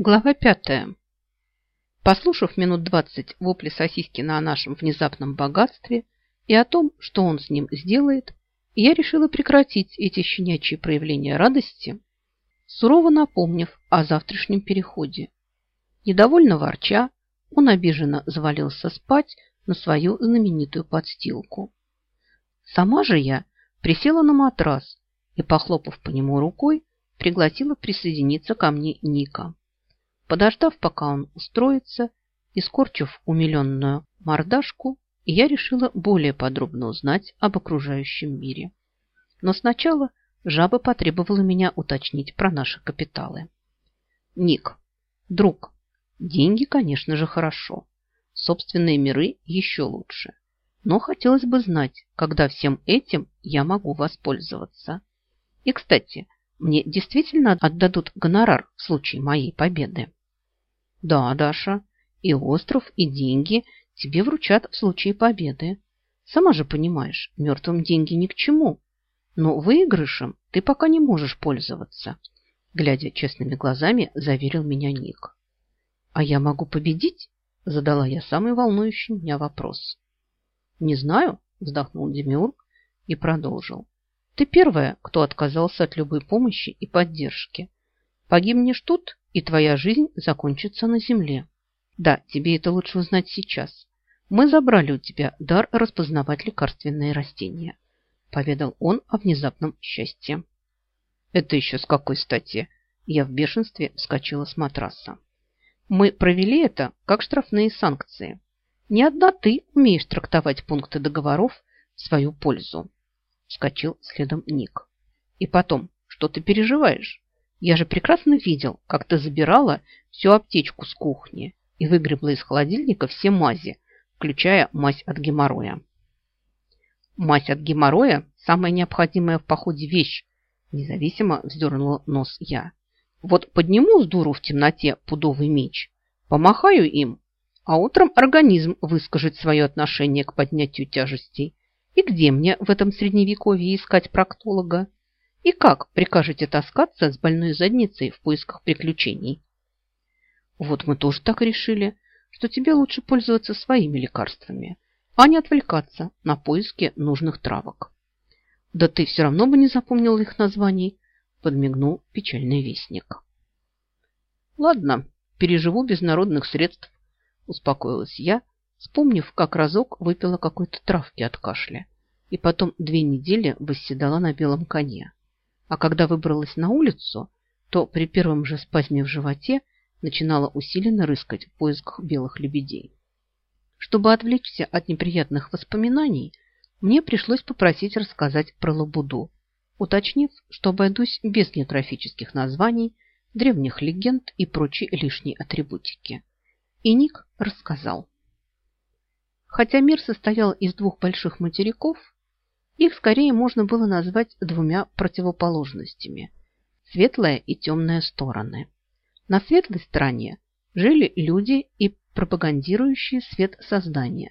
Глава пятая. Послушав минут двадцать вопли Сосискина о нашем внезапном богатстве и о том, что он с ним сделает, я решила прекратить эти щенячьи проявления радости, сурово напомнив о завтрашнем переходе. Недовольно ворча, он обиженно завалился спать на свою знаменитую подстилку. Сама же я присела на матрас и, похлопав по нему рукой, пригласила присоединиться ко мне Ника. Подождав, пока он устроится, и скорчив умиленную мордашку, я решила более подробно узнать об окружающем мире. Но сначала жаба потребовала меня уточнить про наши капиталы. Ник, друг, деньги, конечно же, хорошо. Собственные миры еще лучше. Но хотелось бы знать, когда всем этим я могу воспользоваться. И, кстати, мне действительно отдадут гонорар в случае моей победы. Да, Даша, и остров, и деньги тебе вручат в случае победы. Сама же понимаешь, мертвым деньги ни к чему. Но выигрышем ты пока не можешь пользоваться. Глядя честными глазами, заверил меня Ник. А я могу победить? Задала я самый волнующий меня вопрос. Не знаю, вздохнул Демиург и продолжил. Ты первая, кто отказался от любой помощи и поддержки. Погибнешь тут, и твоя жизнь закончится на земле. Да, тебе это лучше узнать сейчас. Мы забрали у тебя дар распознавать лекарственные растения, поведал он о внезапном счастье. Это еще с какой стати? Я в бешенстве вскочила с матраса. Мы провели это как штрафные санкции. Не одна ты умеешь трактовать пункты договоров в свою пользу. Вскочил следом Ник. И потом, что ты переживаешь? Я же прекрасно видел, как ты забирала всю аптечку с кухни и выгребла из холодильника все мази, включая мазь от геморроя. Мазь от геморроя – самая необходимая в походе вещь, независимо вздернула нос я. Вот подниму с дуру в темноте пудовый меч, помахаю им, а утром организм выскажет свое отношение к поднятию тяжестей. И где мне в этом средневековье искать проктолога? И как прикажете таскаться с больной задницей в поисках приключений? Вот мы тоже так решили, что тебе лучше пользоваться своими лекарствами, а не отвлекаться на поиски нужных травок. Да ты все равно бы не запомнил их названий, подмигнул печальный вестник. Ладно, переживу без народных средств, успокоилась я, вспомнив, как разок выпила какой-то травки от кашля и потом две недели восседала на белом коне. А когда выбралась на улицу, то при первом же спазме в животе начинала усиленно рыскать в поисках белых лебедей. Чтобы отвлечься от неприятных воспоминаний, мне пришлось попросить рассказать про Лабуду, уточнив, что обойдусь без нетрофических названий, древних легенд и прочей лишней атрибутики. И Ник рассказал. Хотя мир состоял из двух больших материков, их скорее можно было назвать двумя противоположностями – светлая и темная стороны. На светлой стороне жили люди и пропагандирующие свет создания,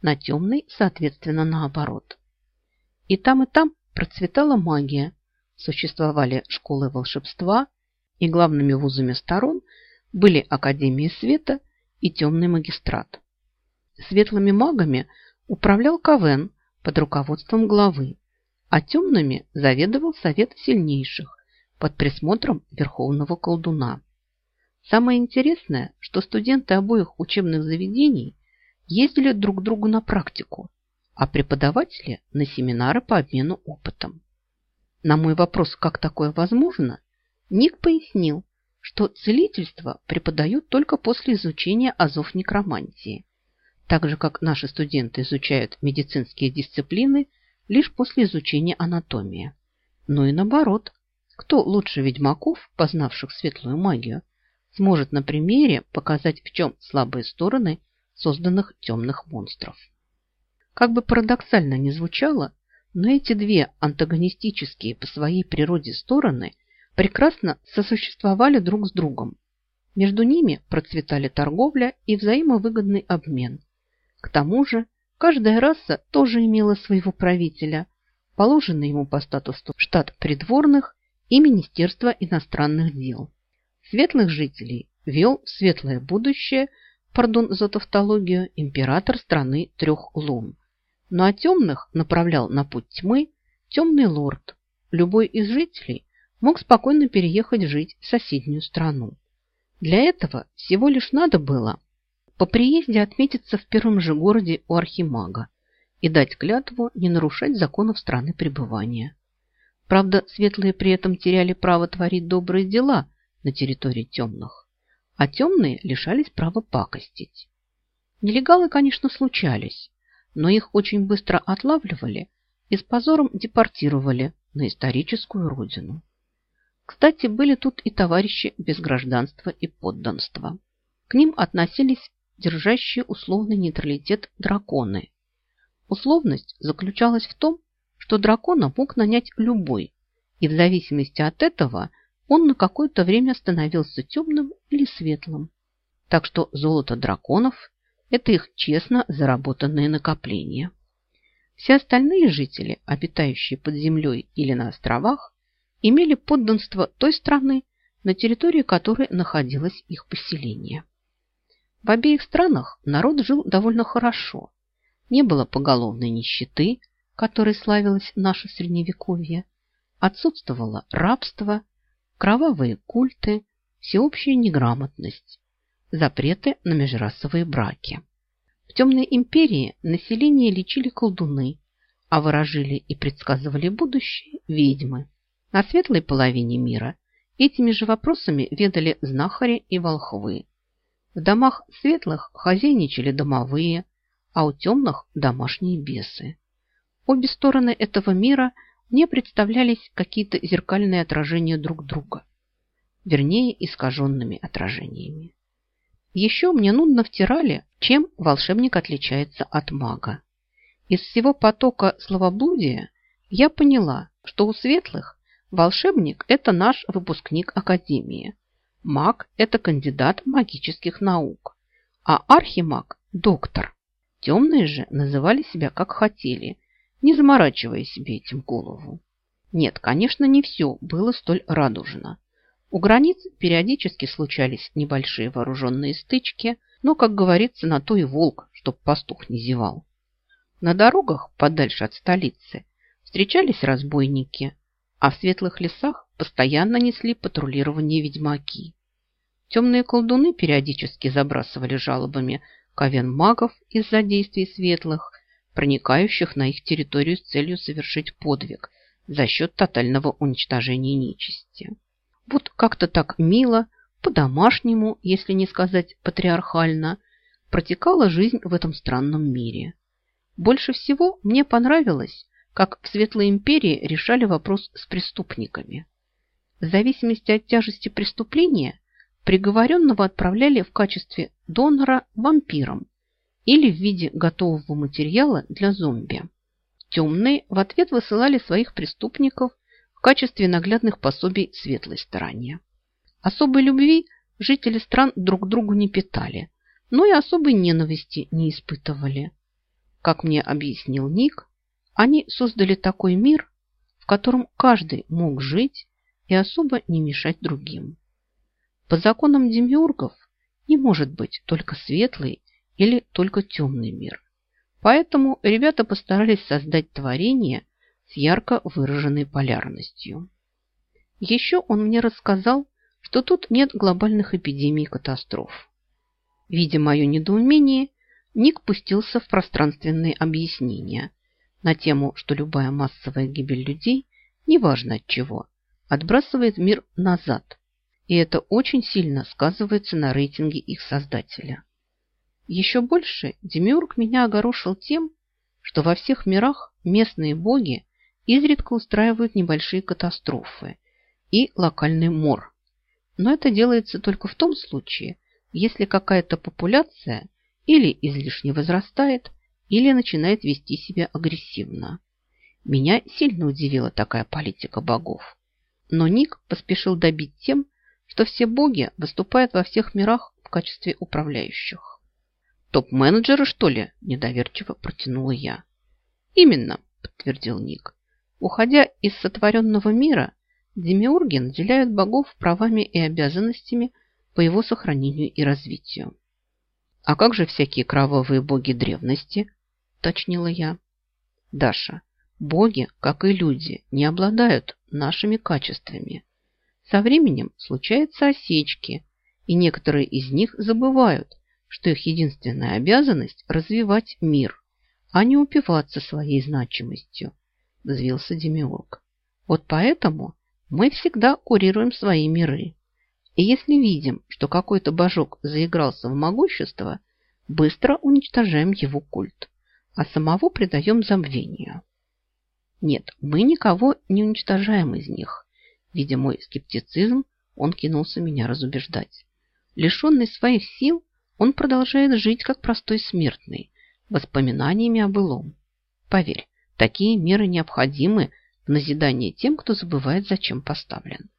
на темной, соответственно, наоборот. И там, и там процветала магия, существовали школы волшебства, и главными вузами сторон были Академии Света и Темный магистрат. Светлыми магами управлял Кавен, под руководством главы, а темными заведовал совет сильнейших под присмотром верховного колдуна. Самое интересное, что студенты обоих учебных заведений ездили друг к другу на практику, а преподаватели на семинары по обмену опытом. На мой вопрос, как такое возможно, Ник пояснил, что целительство преподают только после изучения азов некромантии так же, как наши студенты изучают медицинские дисциплины лишь после изучения анатомии. Но и наоборот, кто лучше ведьмаков, познавших светлую магию, сможет на примере показать, в чем слабые стороны созданных темных монстров. Как бы парадоксально ни звучало, но эти две антагонистические по своей природе стороны прекрасно сосуществовали друг с другом. Между ними процветали торговля и взаимовыгодный обмен, к тому же каждая раса тоже имела своего правителя, положенный ему по статусу штат придворных и Министерство иностранных дел. Светлых жителей вел в светлое будущее, пардон за тавтологию, император страны трех лун. Ну а темных направлял на путь тьмы темный лорд. Любой из жителей мог спокойно переехать жить в соседнюю страну. Для этого всего лишь надо было по приезде отметиться в первом же городе у архимага и дать клятву не нарушать законов страны пребывания. Правда, светлые при этом теряли право творить добрые дела на территории темных, а темные лишались права пакостить. Нелегалы, конечно, случались, но их очень быстро отлавливали и с позором депортировали на историческую родину. Кстати, были тут и товарищи без гражданства и подданства. К ним относились держащие условный нейтралитет драконы. Условность заключалась в том, что дракона мог нанять любой, и в зависимости от этого он на какое-то время становился темным или светлым. Так что золото драконов – это их честно заработанные накопления. Все остальные жители, обитающие под землей или на островах, имели подданство той страны, на территории которой находилось их поселение. В обеих странах народ жил довольно хорошо. Не было поголовной нищеты, которой славилось наше средневековье. Отсутствовало рабство, кровавые культы, всеобщая неграмотность, запреты на межрасовые браки. В темной империи население лечили колдуны, а выражили и предсказывали будущее ведьмы. На светлой половине мира этими же вопросами ведали знахари и волхвы. В домах светлых хозяйничали домовые, а у темных – домашние бесы. Обе стороны этого мира мне представлялись какие-то зеркальные отражения друг друга, вернее, искаженными отражениями. Еще мне нудно втирали, чем волшебник отличается от мага. Из всего потока словоблудия я поняла, что у светлых волшебник – это наш выпускник Академии, маг – это кандидат магических наук, а архимаг – доктор. Темные же называли себя как хотели, не заморачивая себе этим голову. Нет, конечно, не все было столь радужно. У границ периодически случались небольшие вооруженные стычки, но, как говорится, на то и волк, чтоб пастух не зевал. На дорогах, подальше от столицы, встречались разбойники, а в светлых лесах постоянно несли патрулирование ведьмаки. Темные колдуны периодически забрасывали жалобами ковен магов из-за действий светлых, проникающих на их территорию с целью совершить подвиг за счет тотального уничтожения нечисти. Вот как-то так мило, по-домашнему, если не сказать патриархально, протекала жизнь в этом странном мире. Больше всего мне понравилось, как в Светлой Империи решали вопрос с преступниками. В зависимости от тяжести преступления приговоренного отправляли в качестве донора вампирам или в виде готового материала для зомби. Темные в ответ высылали своих преступников в качестве наглядных пособий светлой стороне. Особой любви жители стран друг другу не питали, но и особой ненависти не испытывали. Как мне объяснил Ник, они создали такой мир, в котором каждый мог жить и особо не мешать другим. По законам демиургов не может быть только светлый или только темный мир. Поэтому ребята постарались создать творение с ярко выраженной полярностью. Еще он мне рассказал, что тут нет глобальных эпидемий и катастроф. Видя мое недоумение, Ник пустился в пространственные объяснения на тему, что любая массовая гибель людей, неважно от чего, отбрасывает мир назад, и это очень сильно сказывается на рейтинге их создателя. Еще больше Демиург меня огорошил тем, что во всех мирах местные боги изредка устраивают небольшие катастрофы и локальный мор. Но это делается только в том случае, если какая-то популяция или излишне возрастает, или начинает вести себя агрессивно. Меня сильно удивила такая политика богов. Но Ник поспешил добить тем, что все боги выступают во всех мирах в качестве управляющих. «Топ-менеджеры, что ли?» – недоверчиво протянула я. «Именно», – подтвердил Ник. «Уходя из сотворенного мира, демиурги наделяют богов правами и обязанностями, по его сохранению и развитию. «А как же всякие кровавые боги древности?» – уточнила я. «Даша, боги, как и люди, не обладают нашими качествами. Со временем случаются осечки, и некоторые из них забывают, что их единственная обязанность – развивать мир, а не упиваться своей значимостью», – взвился Демиург. «Вот поэтому мы всегда курируем свои миры. И если видим, что какой-то божок заигрался в могущество, быстро уничтожаем его культ, а самого предаем забвению. Нет, мы никого не уничтожаем из них. Видя мой скептицизм, он кинулся меня разубеждать. Лишенный своих сил, он продолжает жить как простой смертный, воспоминаниями о былом. Поверь, такие меры необходимы в назидание тем, кто забывает, зачем поставлен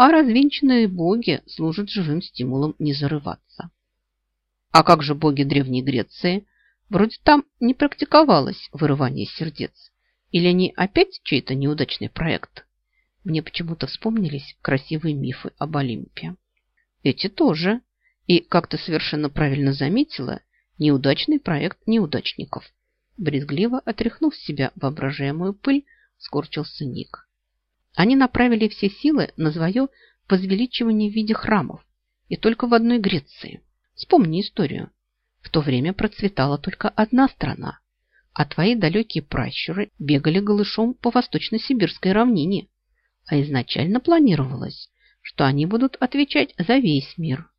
а развенчанные боги служат живым стимулом не зарываться. А как же боги Древней Греции? Вроде там не практиковалось вырывание сердец. Или они опять чей-то неудачный проект? Мне почему-то вспомнились красивые мифы об Олимпе. Эти тоже. И, как ты совершенно правильно заметила, неудачный проект неудачников. Брезгливо отряхнув с себя воображаемую пыль, скорчился Ник. Они направили все силы на свое возвеличивание в виде храмов. И только в одной Греции. Вспомни историю. В то время процветала только одна страна, а твои далекие пращуры бегали голышом по восточно-сибирской равнине. А изначально планировалось, что они будут отвечать за весь мир.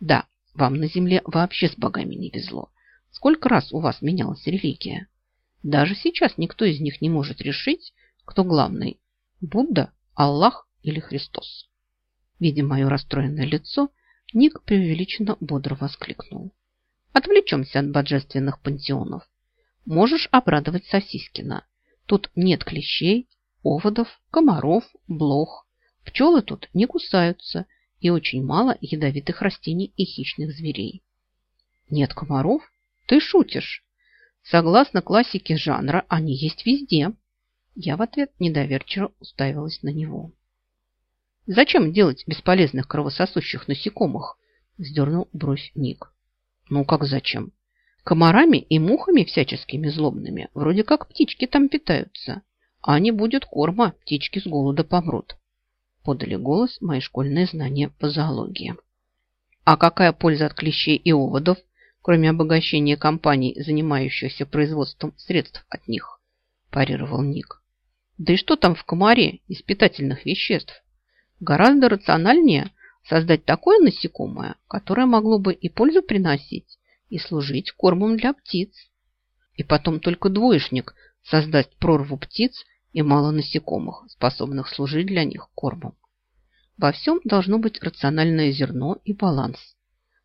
Да, вам на земле вообще с богами не везло. Сколько раз у вас менялась религия? Даже сейчас никто из них не может решить, кто главный Будда, Аллах или Христос. Видя мое расстроенное лицо, Ник преувеличенно бодро воскликнул. Отвлечемся от божественных пантеонов. Можешь обрадовать Сосискина. Тут нет клещей, оводов, комаров, блох. Пчелы тут не кусаются и очень мало ядовитых растений и хищных зверей. Нет комаров? Ты шутишь. Согласно классике жанра, они есть везде. Я в ответ недоверчиво уставилась на него. «Зачем делать бесполезных кровососущих насекомых?» – вздернул бровь Ник. «Ну как зачем? Комарами и мухами всяческими злобными вроде как птички там питаются. А не будет корма, птички с голода помрут». Подали голос мои школьные знания по зоологии. «А какая польза от клещей и оводов, кроме обогащения компаний, занимающихся производством средств от них?» – парировал Ник. Да и что там в комаре из питательных веществ? Гораздо рациональнее создать такое насекомое, которое могло бы и пользу приносить, и служить кормом для птиц. И потом только двоечник создаст прорву птиц и мало насекомых, способных служить для них кормом. Во всем должно быть рациональное зерно и баланс.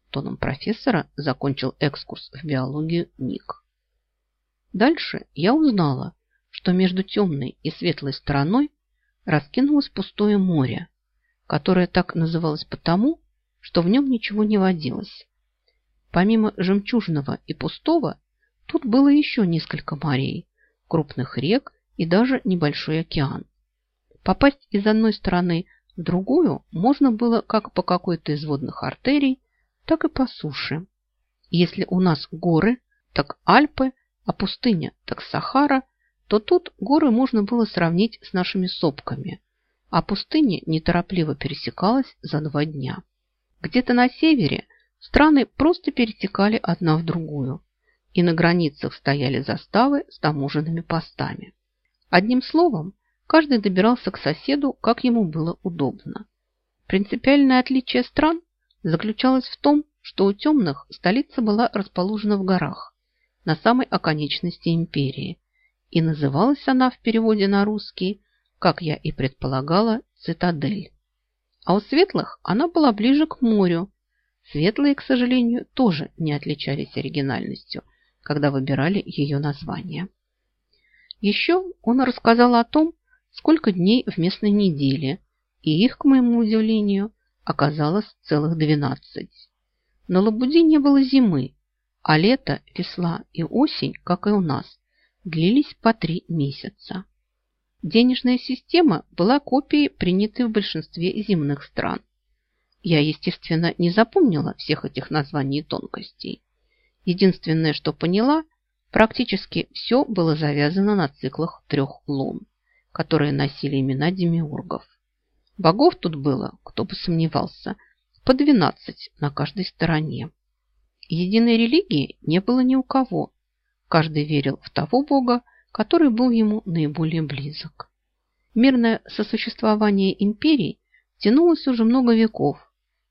Тоном профессора закончил экскурс в биологию Ник. Дальше я узнала, что между темной и светлой стороной раскинулось пустое море, которое так называлось потому, что в нем ничего не водилось. Помимо жемчужного и пустого, тут было еще несколько морей, крупных рек и даже небольшой океан. Попасть из одной стороны в другую можно было как по какой-то из водных артерий, так и по суше. Если у нас горы, так Альпы, а пустыня, так Сахара, то тут горы можно было сравнить с нашими сопками, а пустыня неторопливо пересекалась за два дня. Где-то на севере страны просто перетекали одна в другую, и на границах стояли заставы с таможенными постами. Одним словом, каждый добирался к соседу, как ему было удобно. Принципиальное отличие стран заключалось в том, что у темных столица была расположена в горах, на самой оконечности империи, и называлась она в переводе на русский, как я и предполагала, цитадель. А у светлых она была ближе к морю. Светлые, к сожалению, тоже не отличались оригинальностью, когда выбирали ее название. Еще он рассказал о том, сколько дней в местной неделе, и их, к моему удивлению, оказалось целых двенадцать. На Лабуде не было зимы, а лето, весна и осень, как и у нас, длились по три месяца. Денежная система была копией принятой в большинстве земных стран. Я, естественно, не запомнила всех этих названий и тонкостей. Единственное, что поняла, практически все было завязано на циклах трех лун, которые носили имена демиургов. Богов тут было, кто бы сомневался, по двенадцать на каждой стороне. Единой религии не было ни у кого. Каждый верил в того бога, который был ему наиболее близок. Мирное сосуществование империй тянулось уже много веков,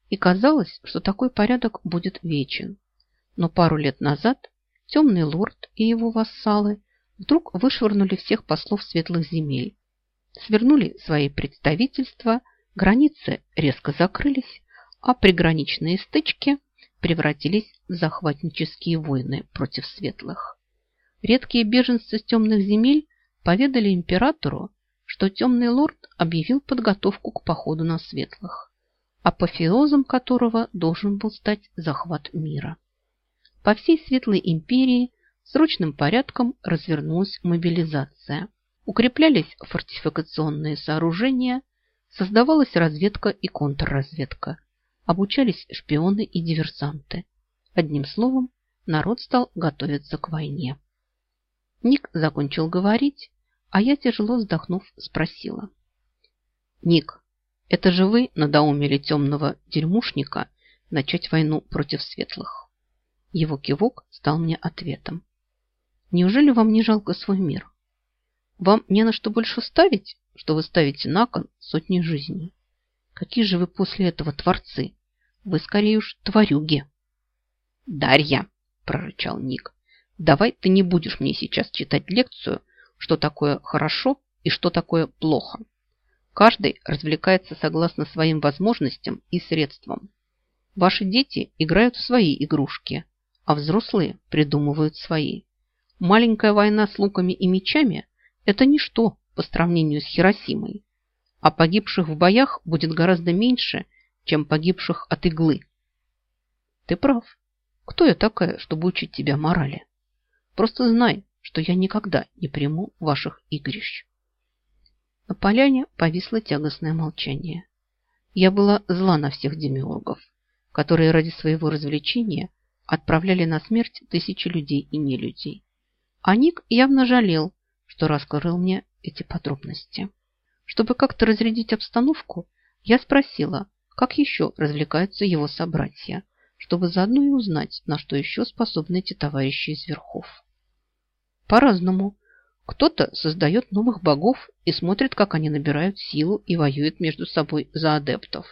и казалось, что такой порядок будет вечен. Но пару лет назад темный лорд и его вассалы вдруг вышвырнули всех послов светлых земель, свернули свои представительства, границы резко закрылись, а приграничные стычки превратились в захватнические войны против светлых. Редкие беженцы с темных земель поведали императору, что темный лорд объявил подготовку к походу на светлых, апофеозом которого должен был стать захват мира. По всей Светлой империи срочным порядком развернулась мобилизация. Укреплялись фортификационные сооружения, создавалась разведка и контрразведка, обучались шпионы и диверсанты. Одним словом, народ стал готовиться к войне. Ник закончил говорить, а я, тяжело вздохнув, спросила. «Ник, это же вы надоумили темного дерьмушника начать войну против светлых?» Его кивок стал мне ответом. Неужели вам не жалко свой мир? Вам не на что больше ставить, что вы ставите на кон сотни жизней? Какие же вы после этого творцы? Вы скорее уж тварюги. Дарья, прорычал Ник, давай ты не будешь мне сейчас читать лекцию, что такое хорошо и что такое плохо. Каждый развлекается согласно своим возможностям и средствам. Ваши дети играют в свои игрушки, а взрослые придумывают свои. Маленькая война с луками и мечами – это ничто по сравнению с Хиросимой, а погибших в боях будет гораздо меньше, чем погибших от иглы. Ты прав. Кто я такая, чтобы учить тебя морали? Просто знай, что я никогда не приму ваших игрищ. На поляне повисло тягостное молчание. Я была зла на всех демиургов, которые ради своего развлечения отправляли на смерть тысячи людей и нелюдей. А Ник явно жалел, что раскрыл мне эти подробности. Чтобы как-то разрядить обстановку, я спросила, как еще развлекаются его собратья, чтобы заодно и узнать, на что еще способны эти товарищи из верхов. По-разному. Кто-то создает новых богов и смотрит, как они набирают силу и воюют между собой за адептов.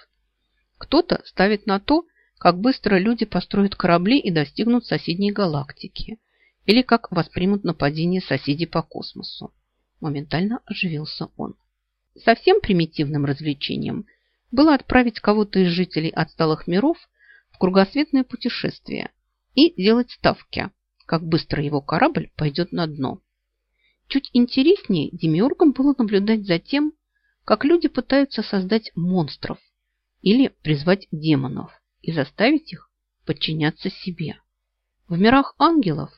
Кто-то ставит на то, как быстро люди построят корабли и достигнут соседней галактики, или как воспримут нападение соседей по космосу. Моментально оживился он. Совсем примитивным развлечением было отправить кого-то из жителей отсталых миров в кругосветное путешествие и делать ставки, как быстро его корабль пойдет на дно. Чуть интереснее демиургам было наблюдать за тем, как люди пытаются создать монстров или призвать демонов и заставить их подчиняться себе. В мирах ангелов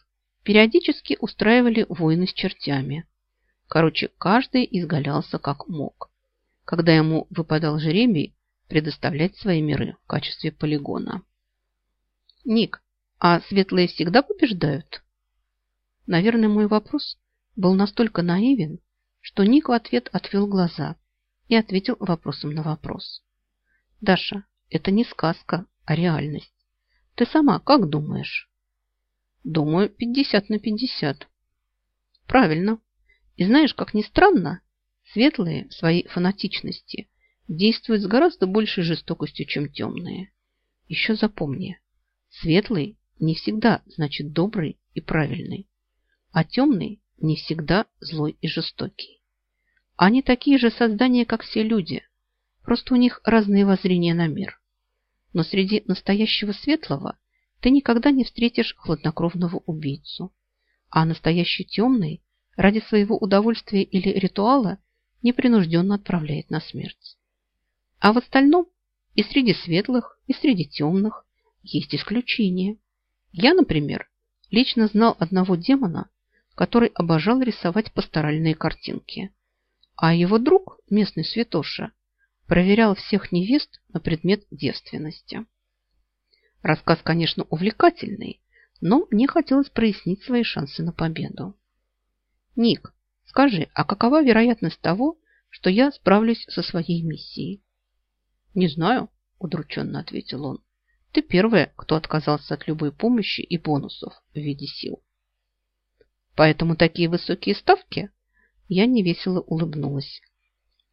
периодически устраивали войны с чертями. Короче, каждый изгалялся как мог, когда ему выпадал жребий предоставлять свои миры в качестве полигона. Ник, а светлые всегда побеждают? Наверное, мой вопрос был настолько наивен, что Ник в ответ отвел глаза и ответил вопросом на вопрос. Даша, это не сказка, а реальность. Ты сама как думаешь? Думаю, 50 на 50. Правильно. И знаешь, как ни странно, светлые в своей фанатичности действуют с гораздо большей жестокостью, чем темные. Еще запомни, светлый не всегда значит добрый и правильный, а темный не всегда злой и жестокий. Они такие же создания, как все люди, просто у них разные воззрения на мир. Но среди настоящего светлого ты никогда не встретишь хладнокровного убийцу. А настоящий темный ради своего удовольствия или ритуала непринужденно отправляет на смерть. А в остальном и среди светлых, и среди темных есть исключения. Я, например, лично знал одного демона, который обожал рисовать пасторальные картинки. А его друг, местный святоша, проверял всех невест на предмет девственности. Рассказ, конечно, увлекательный, но мне хотелось прояснить свои шансы на победу. Ник, скажи, а какова вероятность того, что я справлюсь со своей миссией? Не знаю, удрученно ответил он. Ты первая, кто отказался от любой помощи и бонусов в виде сил. Поэтому такие высокие ставки? Я невесело улыбнулась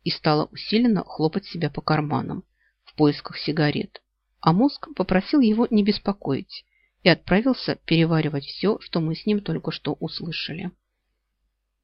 и стала усиленно хлопать себя по карманам в поисках сигарет. А мозг попросил его не беспокоить и отправился переваривать все, что мы с ним только что услышали.